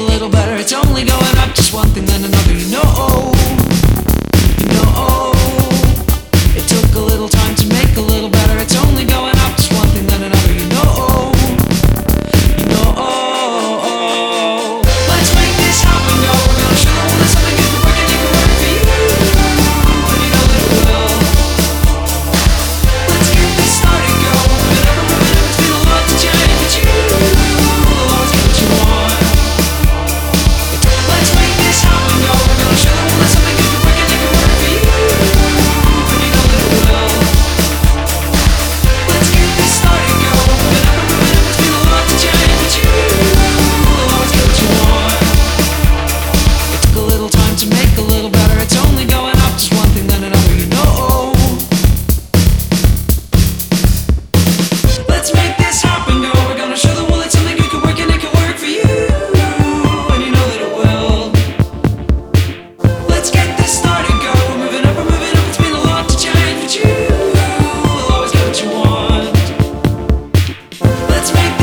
a little better. It's only going up, just one thing then another. You know, you know.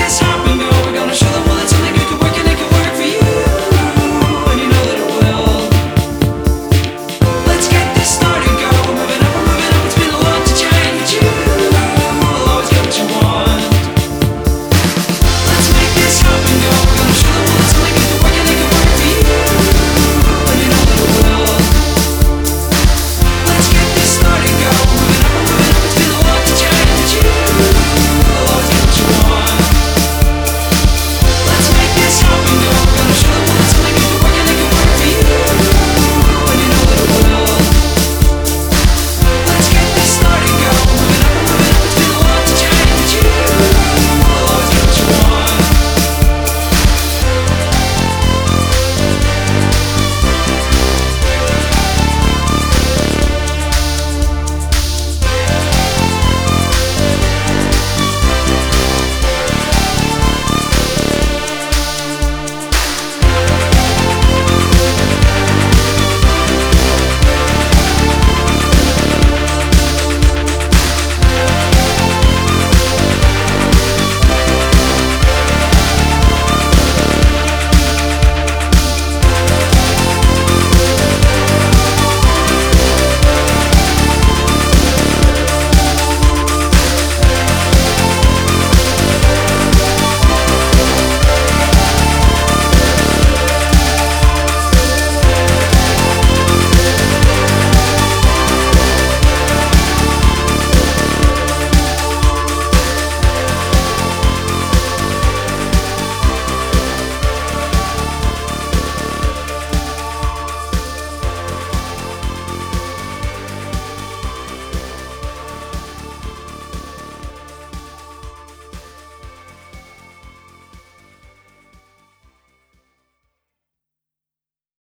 this house.